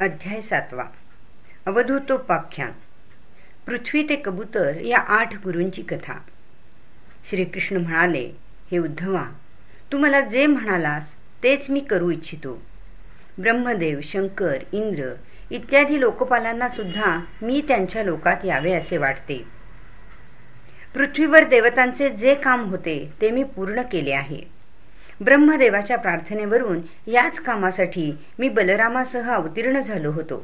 अध्याय सातवा. अवधूतोपाख्यान. पृथ्वी ते कबूतर या आठ गुरूंची कथा. श्रीकृष्ण म्हणाले हे उद्धवा तू मला जे म्हणालास तेच मी करू इच्छितो. ब्रह्मदेव शंकर इंद्र इत्यादी लोकपालांना सुद्धा मी त्यांच्या लोकात यावे असे वाटते. पृथ्वीवर देवतांचे जे काम होते ते मी पूर्ण केले आहे. ब्रह्मदेवाच्या प्रार्थनेवरून याच कामासाठी मी बलरामासह अवतीर्ण झालो होतो.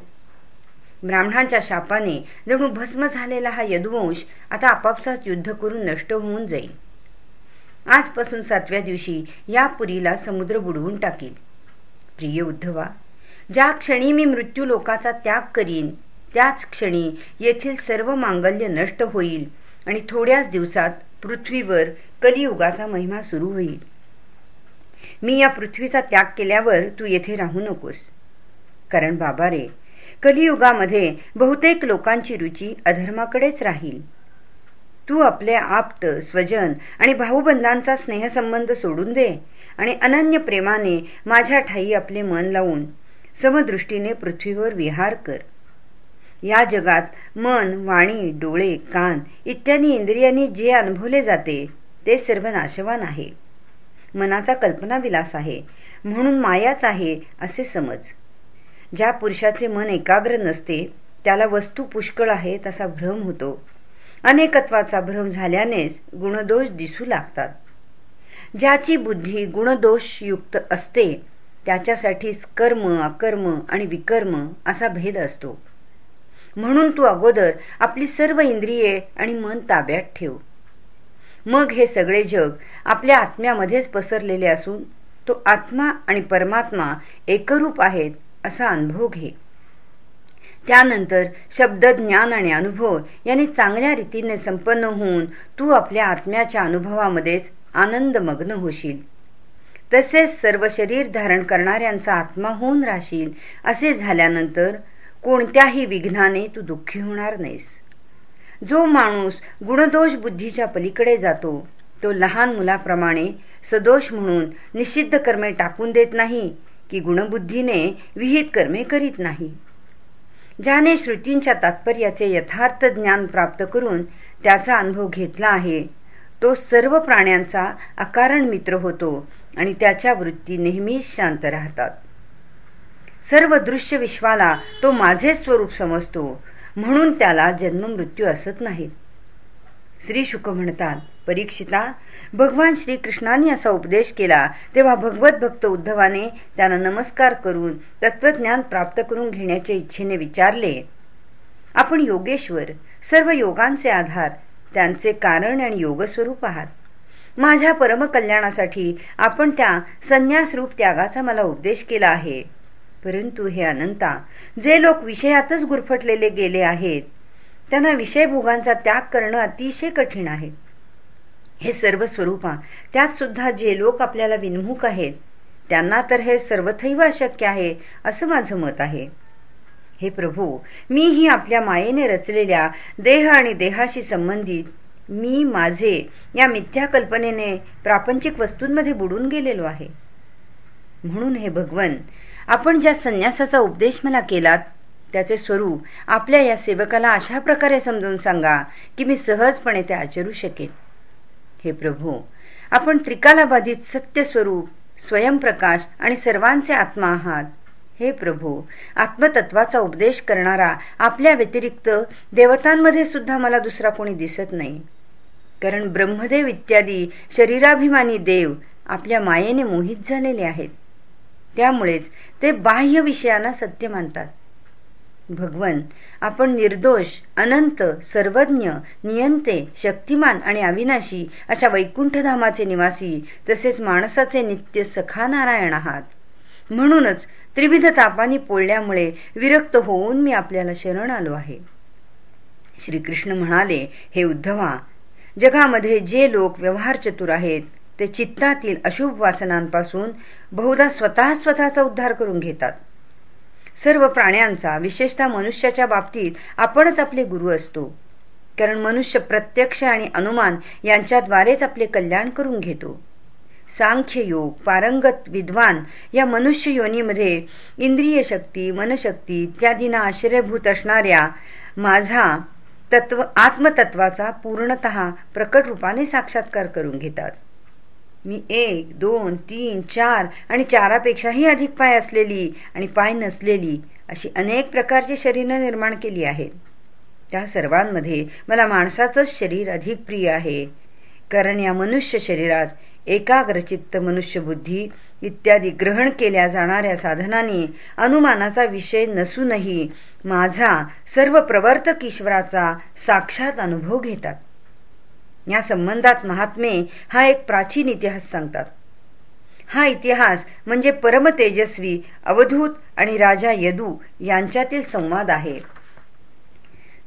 ब्राह्मणांच्या शापाने जणू भस्म झालेला हा यदुवंश आता आपापसात युद्ध करून नष्ट होऊन जाईल. आजपासून सातव्या दिवशी या पुरीला समुद्र बुडवून टाकील. प्रिय उद्धवा ज्या क्षणी मी मृत्यू लोकाचा त्याग करीन त्याच क्षणी येथील सर्व मांगल्य नष्ट होईल आणि थोड्याच दिवसात पृथ्वीवर कलियुगाचा महिमा सुरू होईल. मी या पृथ्वीचा त्याग केल्यावर तू येथे राहू नकोस. कारण बाबा रे कलियुगामध्ये बहुतेक लोकांची रुची अधर्माकडेच राहील. तू आपले आप्त स्वजन आणि भाऊबंधांचा स्नेहसंबंध सोडून दे आणि अनन्य प्रेमाने माझ्या ठाई आपले मन लावून समदृष्टीने पृथ्वीवर विहार कर. या जगात मन वाणी डोळे कान इत्यादी इंद्रियांनी जे अनुभवले जाते ते सर्व नाशवान आहे. मनाचा कल्पना विलास आहे. म्हणून मायाच आहे असे समज. ज्या पुरुषाचे मन एकाग्र नसते त्याला वस्तू पुष्कळ आहे तसा भ्रम होतो. अनेकत्वाचा भ्रम झाल्यानेच गुणदोष दिसू लागतात. ज्याची बुद्धी गुणदोष युक्त असते त्याच्यासाठीच कर्म अकर्म आणि विकर्म असा भेद असतो. म्हणून तू अगोदर आपली सर्व इंद्रिये आणि मन ताब्यात ठेव. मग हे सगळे जग आपल्या आत्म्यामध्येच पसरलेले असून तो आत्मा आणि परमात्मा एकरूप आहेत असा अनुभव घे. त्यानंतर शब्द ज्ञान आणि अनुभव यांनी चांगल्या रीतीने संपन्न होऊन तू आपल्या आत्म्याच्या अनुभवामध्येच आनंदमग्न होशील. तसेच सर्व शरीर धारण करणाऱ्यांचा आत्मा होऊन राहशील असे झाल्यानंतर कोणत्याही विघ्नाने तू दुःखी होणार नाहीस. जो माणूस गुणदोष बुद्धीच्या पलीकडे जातो तो लहान मुलाप्रमाणे सदोष म्हणून निषिद्ध कर्मे टाकून देत नाही की गुणबुद्धीने विहित कर्मे करीत नाही. ज्याने श्रुतींच्या तात्पर्याचे यथार्थ ज्ञान प्राप्त करून त्याचा अनुभव घेतला आहे तो सर्व प्राण्यांचा अकारण मित्र होतो आणि त्याच्या वृत्ती नेहमीच शांत राहतात. सर्व दृश्य विश्वाला तो माझे स्वरूप समजतो म्हणून त्याला जन्म मृत्यू असत नाहीत श्री शुक म्हणतात परीक्षिता भगवान श्रीकृष्णाने असा उपदेश केला तेव्हा भगवत भक्त उद्धवाने त्यांना नमस्कार करून तत्वज्ञान प्राप्त करून घेण्याच्या इच्छेने विचारले. आपण योगेश्वर सर्व योगांचे आधार त्यांचे कारण आणि योगस्वरूप आहात. माझ्या परमकल्याणासाठी आपण त्या संन्यासरूप त्यागाचा मला उपदेश केला आहे. परंतु हे अनंता जे लोक विषयातच गुरफटलेले गेले आहेत त्यांना विषयभोगांचा त्याग करणं अतिशय कठीण आहे. हे सर्व स्वरूपा त्यात सुद्धा जे लोक आपल्याला विनमुख आहेत त्यांना तर हे सर्वथैव अशक्य आहे असं माझं मत आहे. हे प्रभू मी ही आपल्या मायेने रचलेल्या देह आणि देहाशी संबंधित मी माझे या मिथ्या कल्पनेने प्रापंचिक वस्तूंमध्ये बुडून गेलेलो आहे. म्हणून हे भगवन आपण ज्या संन्यासाचा उपदेश मला केलात त्याचे स्वरूप आपल्या या सेवकाला अशा प्रकारे समजून सांगा की मी सहजपणे ते आचरू शकेन. हे प्रभू आपण त्रिकालाबाधित सत्य स्वरूप स्वयंप्रकाश आणि सर्वांचे आत्मा आहात. हे प्रभू आत्मतत्वाचा उपदेश करणारा आपल्या व्यतिरिक्त देवतांमध्ये सुद्धा मला दुसरा कोणी दिसत नाही. कारण ब्रह्मदेव इत्यादी शरीराभिमानी देव आपल्या मायेने मोहित झालेले आहेत. त्यामुळेच ते बाह्य विषयांना सत्य मानतात. भगवन आपण निर्दोष अनंत सर्वज्ञ नियंते शक्तिमान आणि अविनाशी अशा वैकुंठधामाचे निवासी तसेच माणसाचे नित्य सखा नारायण आहात. म्हणूनच त्रिविध तापाने पोळल्यामुळे विरक्त होऊन मी आपल्याला शरण आलो आहे. श्रीकृष्ण म्हणाले हे उद्धवा जगामध्ये जे लोक व्यवहार चतुर आहेत ते चित्तातील अशुभ वासनांपासून बहुधा स्वतः स्वतःचा उद्धार करून घेतात. सर्व प्राण्यांचा विशेषतः मनुष्याच्या बाबतीत आपणच आपले गुरु असतो. कारण मनुष्य प्रत्यक्ष आणि अनुमान यांच्याद्वारेच आपले कल्याण करून घेतो. सांख्य योग पारंगत विद्वान या मनुष्य योनीमध्ये इंद्रिय शक्ती मनशक्ती इत्यादींना आश्रयभूत असणाऱ्या माझा तत्व आत्मतत्वाचा पूर्णत प्रकट रूपाने साक्षात्कार करून घेतात. मी एक दोन तीन चार आणि चारापेक्षाही अधिक पाय असलेली आणि पाय नसलेली अशी अनेक प्रकारची शरीरं निर्माण केली आहेत. त्या सर्वांमध्ये मला माणसाचंच शरीर अधिक प्रिय आहे. कारण या मनुष्य शरीरात एकाग्रचित्त मनुष्यबुद्धी इत्यादी ग्रहण केल्या जाणाऱ्या साधनांनी अनुमानाचा विषय नसूनही माझा सर्व प्रवर्तक ईश्वराचा साक्षात अनुभव घेतात. या संबंधात महात्मे हा एक प्राचीन इतिहास सांगतात. हा इतिहास म्हणजे परम तेजस्वी अवधूत आणि राजा यदू यांच्यातील संवाद आहे.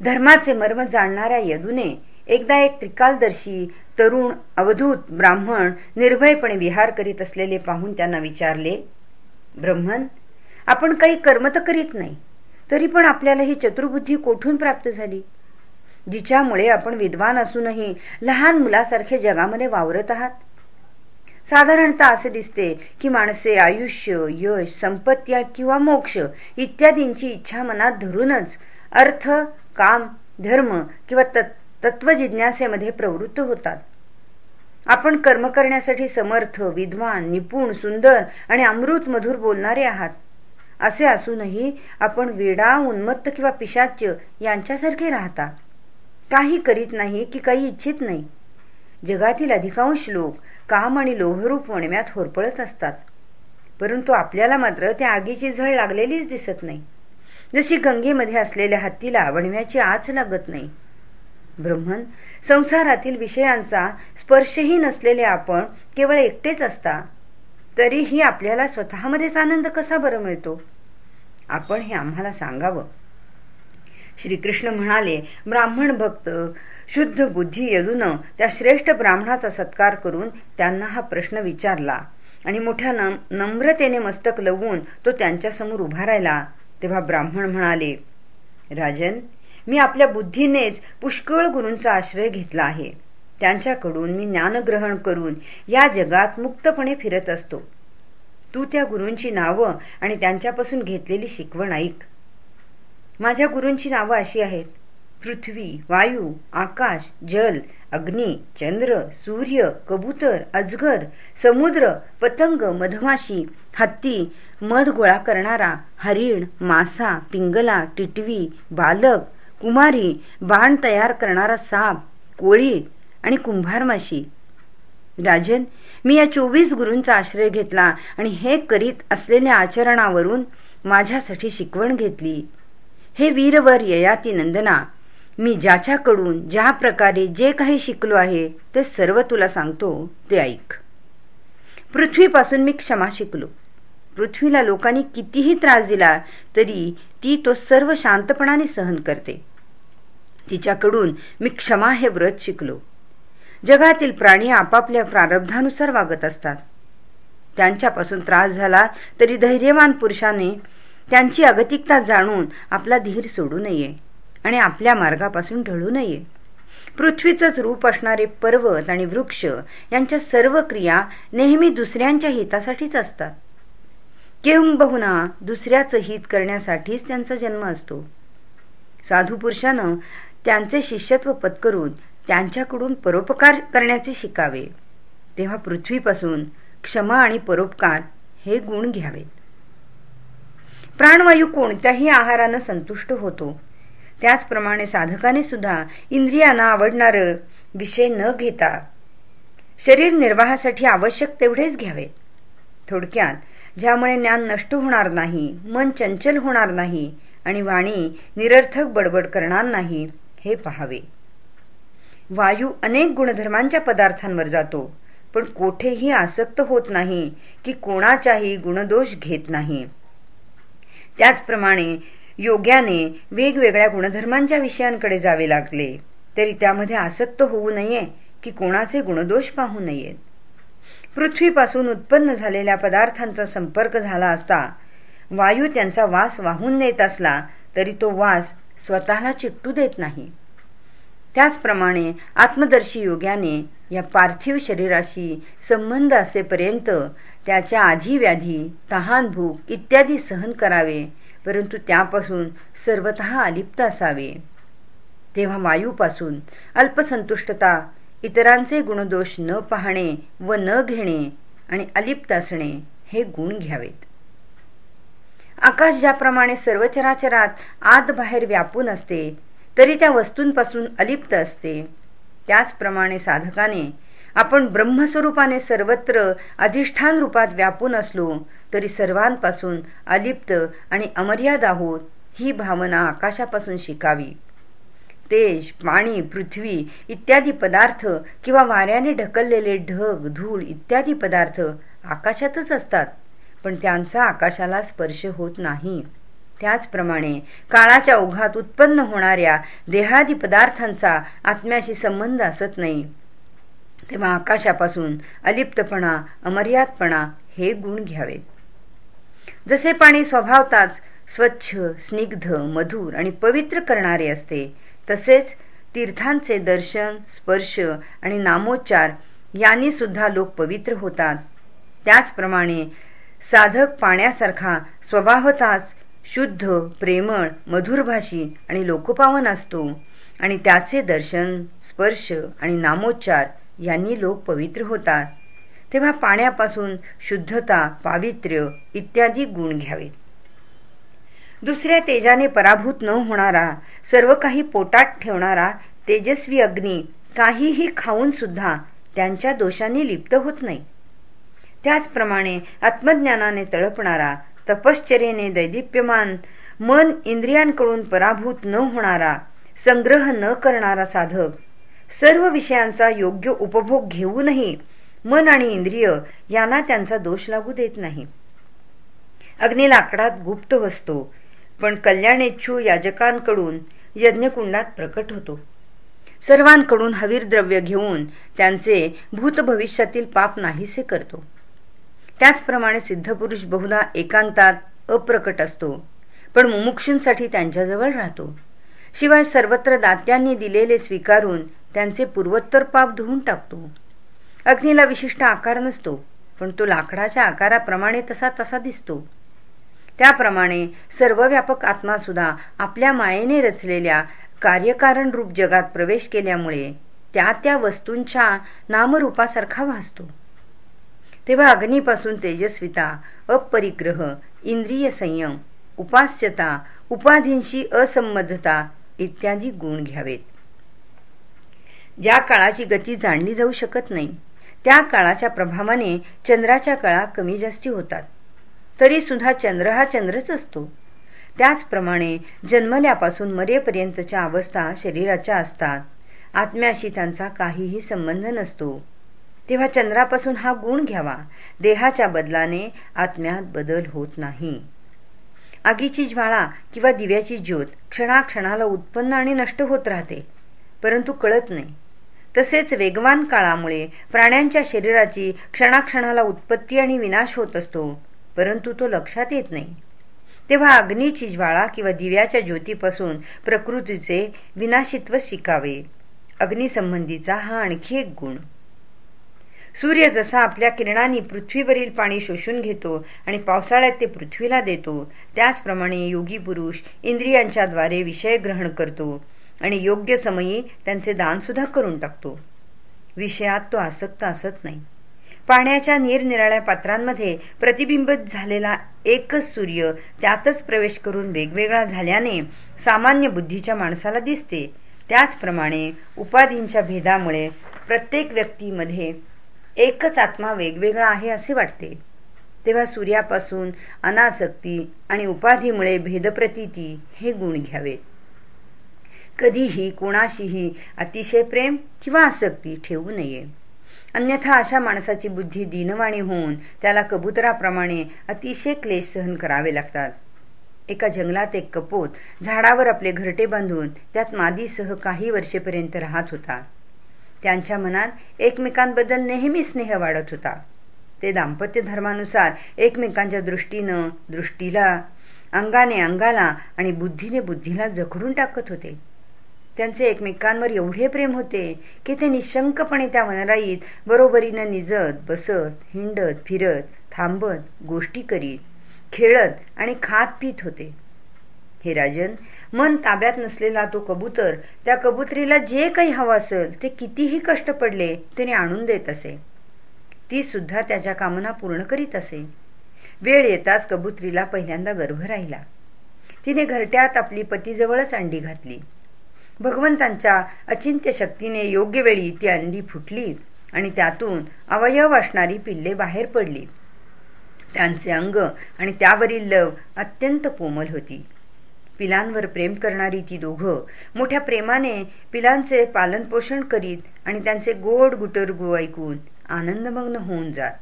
धर्माचे मर्म जाणणाऱ्या यदूने एकदा एक त्रिकालदर्शी तरुण अवधूत ब्राह्मण निर्भयपणे विहार करीत असलेले पाहून त्यांना विचारले ब्रह्मन आपण काही कर्म तर करीत नाही तरी पण आपल्याला ही चतुर्बुद्धी कोठून प्राप्त झाली? जिच्यामुळे आपण विद्वान असूनही लहान मुलासारखे जगामध्ये वावरत आहात. साधारणतः असे दिसते की माणसे आयुष्य यश संपत्ती किंवा मोक्ष इत्यादींची इच्छा मनात धरूनच अर्थ काम धर्म किंवा तत्वजिज्ञासेमध्ये प्रवृत्त होतात. आपण कर्म करण्यासाठी समर्थ विद्वान निपुण सुंदर आणि अमृत मधुर बोलणारे आहात. असे असूनही आपण वेडा उन्मत्त किंवा पिशाच्य यांच्यासारखे राहता. काही करीत नाही की काही इच्छित नाही. जगातील अधिकांश लोक काम आणि लोहरूप वणव्यात होरपळत असतात. परंतु आपल्याला मात्र त्या आगीची झळ लागलेलीच दिसत नाही. जशी गंगेमध्ये असलेल्या हत्तीला वणव्याची आच लागत नाही. ब्रह्मन संसारातील विषयांचा स्पर्शही नसलेले आपण केवळ एकटेच असता तरीही आपल्याला स्वतःमध्येच आनंद कसा बरं मिळतो? आपण हे आम्हाला सांगावं. श्रीकृष्ण म्हणाले ब्राह्मण भक्त शुद्ध बुद्धी यदून त्या श्रेष्ठ ब्राह्मणाचा सत्कार करून त्यांना हा प्रश्न विचारला आणि मोठ्या नम्रतेने मस्तक लवून तो त्यांच्यासमोर उभा राहिला. तेव्हा ब्राह्मण म्हणाले राजन मी आपल्या बुद्धीनेच पुष्कळ गुरूंचा आश्रय घेतला आहे. त्यांच्याकडून मी ज्ञानग्रहण करून या जगात मुक्तपणे फिरत असतो. तू त्या गुरूंची नावं आणि त्यांच्यापासून घेतलेली शिकवण ऐक. माझ्या गुरूंची नावं अशी आहेत. पृथ्वी वायू आकाश जल अग्नी चंद्र सूर्य कबूतर अजगर समुद्र पतंग मधमाशी हत्ती मध गोळा करणारा हरिण मासा पिंगला टिटवी बालक कुमारी बाण तयार करणारा साप कोळी आणि कुंभारमाशी. राजन मी या चोवीस गुरूंचा आश्रय घेतला आणि हे करीत असलेल्या आचरणावरून माझ्यासाठी शिकवण घेतली. हे वीरवर ययाती नंदना मी ज्याच्याकडून ज्या प्रकारे जे काही शिकलो आहे ते सर्व तुला सांगतो ते ऐक. पृथ्वीपासून मी क्षमा शिकलो. पृथ्वीला लोकांनी कितीही त्रास दिला तरी ती तो सर्व शांतपणाने सहन करते. तिच्याकडून मी क्षमा हे व्रत शिकलो. जगातील प्राणी आपापल्या प्रारब्धानुसार वागत असतात. त्यांच्यापासून त्रास झाला तरी धैर्यवान पुरुषाने त्यांची अगतिकता जाणून आपला धीर सोडू नये आणि आपल्या मार्गापासून ढळू नये. पृथ्वीचंच रूप असणारे पर्वत आणि वृक्ष यांच्या सर्व क्रिया नेहमी दुसऱ्यांच्या हितासाठीच असतात. किंबहुना दुसऱ्याचं हित करण्यासाठीच त्यांचा जन्म असतो. साधू पुरुषानं त्यांचे शिष्यत्व पत्करून त्यांच्याकडून परोपकार करण्याचे शिकावे. तेव्हा पृथ्वीपासून क्षमा आणि परोपकार हे गुण घ्यावेत. प्राणवायू कोणत्याही आहारानं संतुष्ट होतो. त्याचप्रमाणे साधकाने सुद्धा इंद्रियांना आवडणार विषय न घेता शरीर निर्वाहासाठी आवश्यक तेवढेच घ्यावे. थोडक्यात ज्यामुळे ज्ञान नष्ट होणार नाही मन चंचल होणार नाही आणि वाणी निरर्थक बडबड करणार नाही हे पहावे. वायू अनेक गुणधर्मांच्या पदार्थांवर जातो पण कोठेही आसक्त होत नाही की कोणाचाही गुणदोष घेत नाही. त्याचप्रमाणे योग्याने वेगवेगळ्या गुणधर्मांच्या विषयांकडे जावे लागले तरी त्यामध्ये आसक्त होऊ नये की कोणाचे गुणदोष पाहू नयेत. पृथ्वीपासून उत्पन्न झालेल्या पदार्थांचा संपर्क झाला असता वायू त्यांचा वास वाहून नेत असला तरी तो वास स्वतःला चिकटू देत नाही. त्याचप्रमाणे आत्मदर्शी योग्याने या पार्थिव शरीराशी संबंध असेपर्यंत त्याच्या आधी व्याधी तहान भूक इत्यादी सहन करावे परंतु त्यापासून सर्वत अलिप्त असावे. तेव्हा वायूपासून अल्पसंतुष्टता इतरांचे गुणदोष न पाहणे व न घेणे आणि अलिप्त असणे हे गुण घ्यावेत. आकाश ज्याप्रमाणे सर्व चराचरात आत बाहेर व्यापून असते तरी त्या वस्तूंपासून अलिप्त असते. त्याचप्रमाणे साधकाने आपण ब्रह्मस्वरूपाने सर्वत्र अधिष्ठान रूपात व्यापून असलो तरी सर्वांपासून अलिप्त आणि अमर्याद आहोत ही भावना आकाशापासून शिकावी. तेज पाणी पृथ्वी इत्यादी पदार्थ किंवा वाऱ्याने ढकललेले ढग धूळ इत्यादी पदार्थ आकाशातच असतात पण त्यांचा आकाशाला स्पर्श होत नाही. त्याचप्रमाणे काळाच्या ओघात उत्पन्न होणाऱ्या देहादी पदार्थांचा आत्म्याशी संबंध असत नाही. तेव्हा आकाशापासून अलिप्तपणा अमर्यादपणा हे गुण घ्यावेत. जसे पाणी स्वभावताच स्वच्छ स्निग्ध मधुर आणि पवित्र करणारे असते तसेच तीर्थांचे दर्शन स्पर्श आणि नामोच्चार यांनी सुद्धा लोक पवित्र होतात. त्याचप्रमाणे साधक पाण्यासारखा स्वभावताच शुद्ध प्रेमळ मधुरभाषी आणि लोकपावन असतो. आणि त्याचे दर्शन स्पर्श आणि नामोच्चार यांनी लोक पवित्र होतात. तेव्हा पाण्यापासून शुद्धता पावित्र्य इत्यादी गुण घ्यावेत. दुसऱ्या तेजाने पराभूत न होणारा सर्व काही पोटात ठेवणारा तेजस्वी अग्नी काहीही खाऊन सुद्धा त्यांच्या दोषांनी लिप्त होत नाही. त्याचप्रमाणे आत्मज्ञानाने तळपणारा तपश्चर्येने दैदिप्यमान मन इंद्रियांकडून पराभूत न होणारा संग्रह न करणारा साधक. सर्व विषयांचा योग्य उपभोग घेऊनही मन आणि इंद्रिय यांना त्यांचा दोष लागू देत नाही. अग्नी लाकडात गुप्त असतो पण कल्याणेच्छू याजकांकडून यज्ञकुंडात प्रकट होतो. सर्वांकडून हवीर द्रव्य घेऊन त्यांचे भूत भविष्यातील पाप नाहीसे करतो. त्याचप्रमाणे सिद्धपुरुष बहुधा एकांतात अप्रकट असतो पण मुमुक्षूंसाठी त्यांच्याजवळ राहतो. शिवाय सर्वत्र दात्यांनी दिलेले स्वीकारून त्यांचे पूर्वोत्तर पाप धुवून टाकतो. अग्नीला विशिष्ट आकार नसतो पण तो लाकडाच्या आकाराप्रमाणे तसा तसा दिसतो. त्याप्रमाणे सर्वव्यापक आत्मा सुद्धा आपल्या मायेने रचलेल्या कार्यकारण रूप जगात प्रवेश केल्यामुळे त्या त्या वस्तूंच्या नामरूपासारखा भासतो तेव्हा अग्नीपासून तेजस्विता अपरिग्रह इंद्रिय संयम उपास्यता उपाधींशी असंबद्धता इत्यादी गुण घ्यावेत. ज्या काळाची गती जाणली जाऊ शकत नाही त्या काळाच्या प्रभावाने चंद्राच्या काळा कमी जास्ती होतात. तरी सुद्धा चंद्र हा चंद्रच असतो. त्याचप्रमाणे जन्मल्यापासून मरेपर्यंतच्या अवस्था शरीराच्या असतात. आत्म्याशी त्यांचा काहीही संबंध नसतो. तेव्हा चंद्रापासून हा गुण घ्यावा. देहाच्या बदलाने आत्म्यात बदल होत नाही. आगीची ज्वाळा किंवा दिव्याची ज्योत क्षणाक्षणाला उत्पन्न आणि नष्ट होत राहते परंतु कळत नाही. तसेच वेगवान काळामुळे प्राण्यांच्या शरीराची क्षणाक्षणाला उत्पत्ती आणि विनाश होत असतो परंतु तो लक्षात येत नाही. तेव्हा अग्नीची ज्वाळा किंवा दिव्याच्या ज्योतीपासून प्रकृतीचे विनाशित्व शिकावे. अग्निसंबंधीचा हा आणखी एक गुण. सूर्य जसा आपल्या किरणांनी पृथ्वीवरील पाणी शोषून घेतो आणि पावसाळ्यात ते पृथ्वीला देतो त्याचप्रमाणे योगी पुरुष इंद्रियांच्या द्वारे विषय ग्रहण करतो आणि योग्य समयी त्यांचे दान सुद्धा करून टाकतो. विषयात तो आसक्त असत नाही. पाण्याच्या निरनिराळ्या पात्रांमध्ये प्रतिबिंबित झालेला एकच सूर्य त्यातच प्रवेश करून वेगवेगळा झाल्याने सामान्य बुद्धीच्या माणसाला दिसते. त्याचप्रमाणे उपाधींच्या भेदामुळे प्रत्येक व्यक्तीमध्ये एकच आत्मा वेगवेगळा आहे असे वाटते. तेव्हा सूर्यापासून अनासक्ती आणि उपाधीमुळे भेदप्रतीती हे गुण घ्यावेत कधीही कोणाशीही अतिशय प्रेम किंवा आसक्ती ठेवू नये. अन्यथा अशा माणसाची बुद्धी दीनवाणी होऊन त्याला कबुतराप्रमाणे अतिशय क्लेश सहन करावे लागतात. एका जंगलात एक कपोत झाडावर आपले घरटे बांधून त्यात मादीसह काही वर्षेपर्यंत राहत होता. त्यांच्या मनात एकमेकांबद्दल नेहमी स्नेह वाढत होता. ते दाम्पत्य धर्मानुसार एकमेकांच्या दृष्टीनं दृष्टीला अंगाने अंगाला आणि बुद्धीने बुद्धीला जखडून टाकत होते. त्यांचे एकमेकांवर एवढे प्रेम होते की ते निशंकपणे त्या वनराईत बरोबरीनं निजत बसत हिंडत फिरत थांबत गोष्टी करीत खेळत आणि खात पित होते. हे राजन मन ताब्यात नसलेला तो कबूतर त्या कबुतरीला जे काही हवं असेल ते कितीही कष्ट पडले तिने आणून देत असे. ती सुद्धा त्याच्या कामना पूर्ण करीत असे. वेळ येताच कबुतरीला पहिल्यांदा गर्भ राहिला. तिने घरट्यात आपली पतीजवळच अंडी घातली. भगवंतांच्या अचिंत्य शक्तीने योग्य वेळी ती अंडी फुटली आणि त्यातून अवयव असणारी पिल्ले बाहेर पडली. त्यांचे अंग आणि त्यावरील लव अत्यंत कोमल होती. पिलांवर प्रेम करणारी ती दोघं मोठ्या प्रेमाने पिलांचे पालनपोषण करीत आणि त्यांचे गोड गुटरगु ऐकून आनंदमग्न होऊन जात.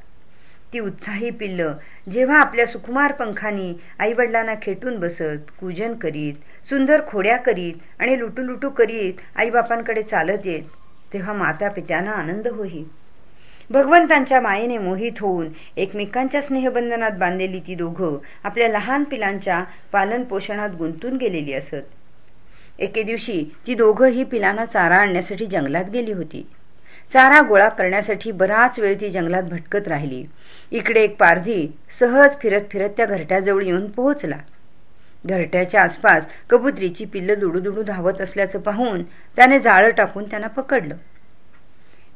ती उत्साही पिल्ल जेव्हा आपल्या सुकुमार पंखानी आईवडिलांना खेटून बसत पूजन करीत सुंदर खोड्या करीत आणि लुटू लुटू करीत आईबापांकडे चालत येत तेव्हा माता पित्यांना आनंद होई भगवंतांच्या मायेने मोहित होऊन एकमेकांच्या स्नेहबंधनात बांधलेली ती दोघं आपल्या लहान पिलांच्या पालन पोषणात गुंतून गेलेली असत. एके दिवशी ती दोघं ही पिलांना चारा आणण्यासाठी जंगलात गेली होती. चारा गोळा करण्यासाठी बराच वेळ ती जंगलात भटकत राहिली. इकडे एक पारधी सहज फिरत फिरत त्या घरट्याजवळ येऊन पोहोचला. घरट्याच्या आसपास कबुतरीची पिल्लं दुडू धावत असल्याचं पाहून त्याने जाळं टाकून त्यांना पकडलं.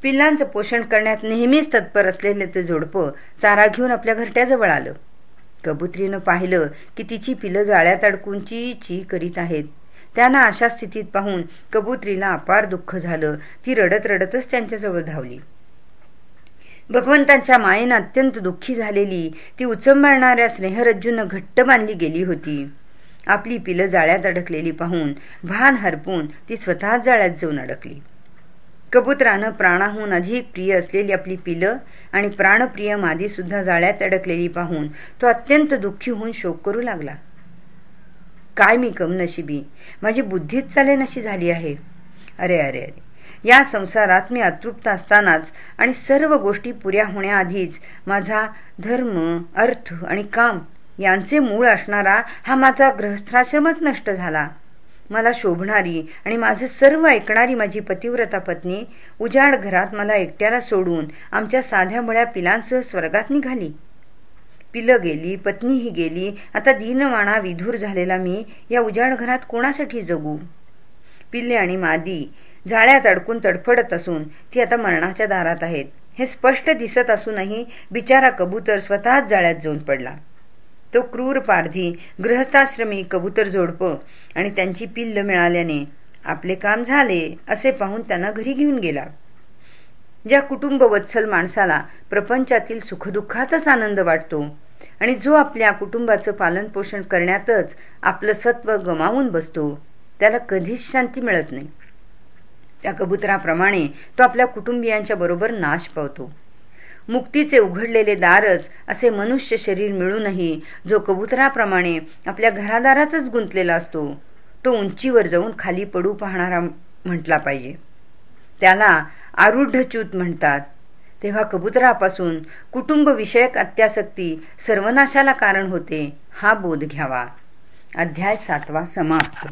पिल्लांचं पोषण करण्यात नेहमीच तत्पर असलेले ते जोडपं चारा घेऊन आपल्या घरट्याजवळ आलं. कबुतरीनं पाहिलं की तिची पिलं जाळ्यात अडकून ची ची करीत आहेत. त्यांना अशा स्थितीत पाहून कबुतरीला अपार दुःख झालं. ती रडत रडतच त्यांच्याजवळ धावली. भगवंतांच्या मायेनं अत्यंत दुःखी झालेली ती उचंबळणाऱ्या स्नेहरज्जून घट्ट बांधली गेली होती. आपली पिलं जाळ्यात अडकलेली पाहून भान हरपून ती स्वतःच जाळ्यात जाऊन अडकली. कबुतरानं प्राणाहून अधिक प्रिय असलेली आपली पिलं आणि प्राणप्रिय मादी सुद्धा जाळ्यात अडकलेली पाहून तो अत्यंत दुःखी होऊन शोक करू लागला. काय मी कम नशिबी माझी बुद्धीच चालेनशी झाली आहे. अरे अरे अरे. या संसारात मी अतृप्त असतानाच आणि सर्व गोष्टी पुऱ्या होण्याआधीच माझा धर्म अर्थ आणि काम यांचे मूळ असणारा हा माझा ग्रहस्थाश्रमच नष्ट झाला. मला शोभणारी आणि माझे सर्व ऐकणारी माझी पतिव्रता पत्नी उजाड घरात मला एकट्याला सोडून आमच्या साध्या मुळ्या पिलांसह स्वर्गात निघाली. पिलं गेली पत्नीही गेली. आता दीनवाणा विधूर झालेला मी या उजाड घरात कोणासाठी जगू? पिल्ले आणि मादी जाळ्यात अडकून तडफडत असून ती आता मरणाच्या दारात आहेत. हे स्पष्ट दिसत असूनही बिचारा कबूतर स्वतःच जाळ्यात जाऊन पडला. तो क्रूर पारधी गृहस्थाश्रमी कबूतर जोडप आणि त्यांची पिल्ल मिळाल्याने आपले काम झाले असे पाहून त्यांना घरी घेऊन गेला. ज्या कुटुंब वत्सल माणसाला प्रपंचातील सुखदुःखातच आनंद वाटतो आणि जो आपल्या कुटुंबाचं पालन पोषण करण्यातच आपलं सत्व गमावून बसतो त्याला कधीच शांती मिळत नाही. त्या कबुतराप्रमाणे तो आपल्या कुटुंबियांच्या बरोबर नाश पावतो. मुक्तीचे उघडलेले दारच असे मनुष्य शरीर मिळूनही जो कबुतराप्रमाणे आपल्या घरादारातच गुंतलेला असतो तो उंचीवर जाऊन खाली पडू पाहणारा म्हटला पाहिजे. त्याला आरुढच्यूत म्हणतात. तेव्हा कबुतरापासून कुटुंब विषयक अत्यासक्ती सर्वनाशाला कारण होते हा बोध घ्यावा. अध्याय सातवा समाप्त.